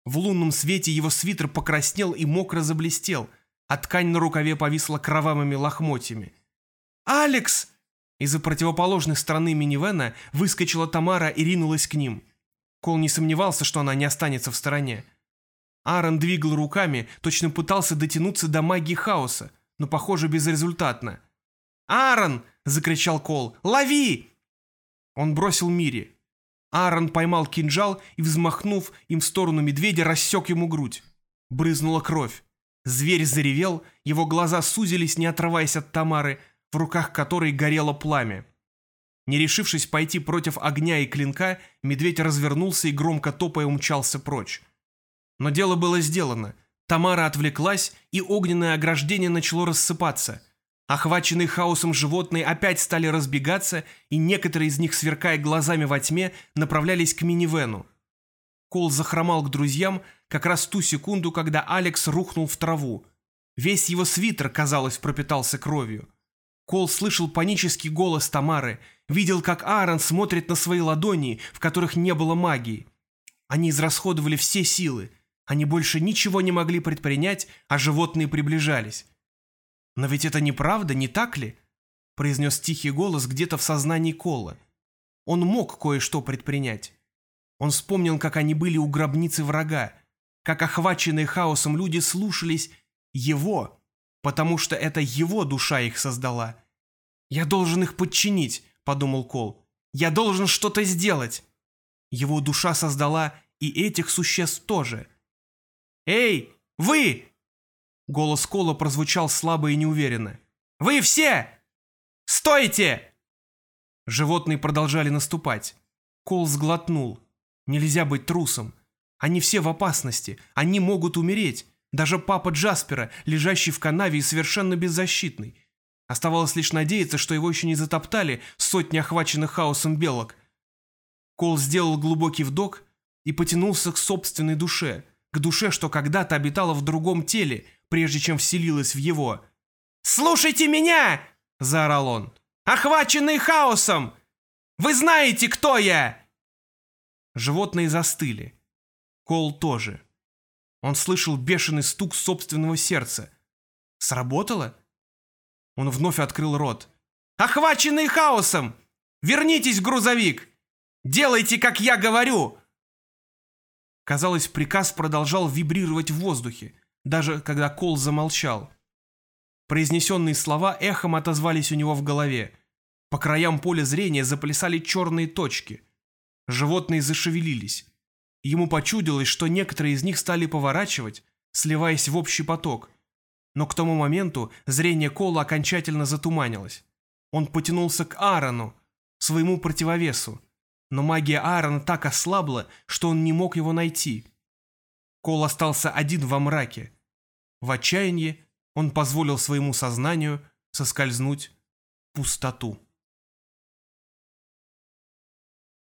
В лунном свете его свитер покраснел и мокро заблестел, а ткань на рукаве повисла кровавыми лохмотьями. «Алекс!» Из-за противоположной стороны минивэна выскочила Тамара и ринулась к ним. Кол не сомневался, что она не останется в стороне. Аарон двигал руками, точно пытался дотянуться до магии хаоса, но, похоже, безрезультатно. «Аарон!» — закричал Кол. «Лови!» Он бросил Мири. Аарон поймал кинжал и, взмахнув им в сторону медведя, рассек ему грудь. Брызнула кровь. Зверь заревел, его глаза сузились, не отрываясь от Тамары, в руках которой горело пламя. Не решившись пойти против огня и клинка, медведь развернулся и громко топая умчался прочь. Но дело было сделано. Тамара отвлеклась, и огненное ограждение начало рассыпаться. Охваченные хаосом животные опять стали разбегаться, и некоторые из них, сверкая глазами во тьме, направлялись к минивену. Кол захромал к друзьям как раз ту секунду, когда Алекс рухнул в траву. Весь его свитер, казалось, пропитался кровью. Кол слышал панический голос Тамары, видел, как Аарон смотрит на свои ладони, в которых не было магии. Они израсходовали все силы, они больше ничего не могли предпринять, а животные приближались. «Но ведь это неправда, не так ли?» произнес тихий голос где-то в сознании Кола. Он мог кое-что предпринять. Он вспомнил, как они были у гробницы врага, как охваченные хаосом люди слушались его, потому что это его душа их создала. «Я должен их подчинить», — подумал Кол. «Я должен что-то сделать». Его душа создала и этих существ тоже. «Эй, вы!» Голос Кола прозвучал слабо и неуверенно. «Вы все! Стойте!» Животные продолжали наступать. Кол сглотнул. Нельзя быть трусом. Они все в опасности. Они могут умереть. Даже папа Джаспера, лежащий в канаве и совершенно беззащитный. Оставалось лишь надеяться, что его еще не затоптали сотни охваченных хаосом белок. Кол сделал глубокий вдох и потянулся к собственной душе, к душе, что когда-то обитала в другом теле, прежде чем вселилась в его. «Слушайте меня!» – заорал он. «Охваченный хаосом! Вы знаете, кто я!» Животные застыли. Кол тоже. Он слышал бешеный стук собственного сердца. Сработало? Он вновь открыл рот. «Охваченный хаосом! Вернитесь грузовик! Делайте, как я говорю!» Казалось, приказ продолжал вибрировать в воздухе, даже когда Кол замолчал. Произнесенные слова эхом отозвались у него в голове. По краям поля зрения заплясали черные точки. Животные зашевелились. Ему почудилось, что некоторые из них стали поворачивать, сливаясь в общий поток. Но к тому моменту зрение Кола окончательно затуманилось. Он потянулся к Аарону, своему противовесу. Но магия Аарона так ослабла, что он не мог его найти. Кол остался один во мраке. В отчаянии он позволил своему сознанию соскользнуть в пустоту.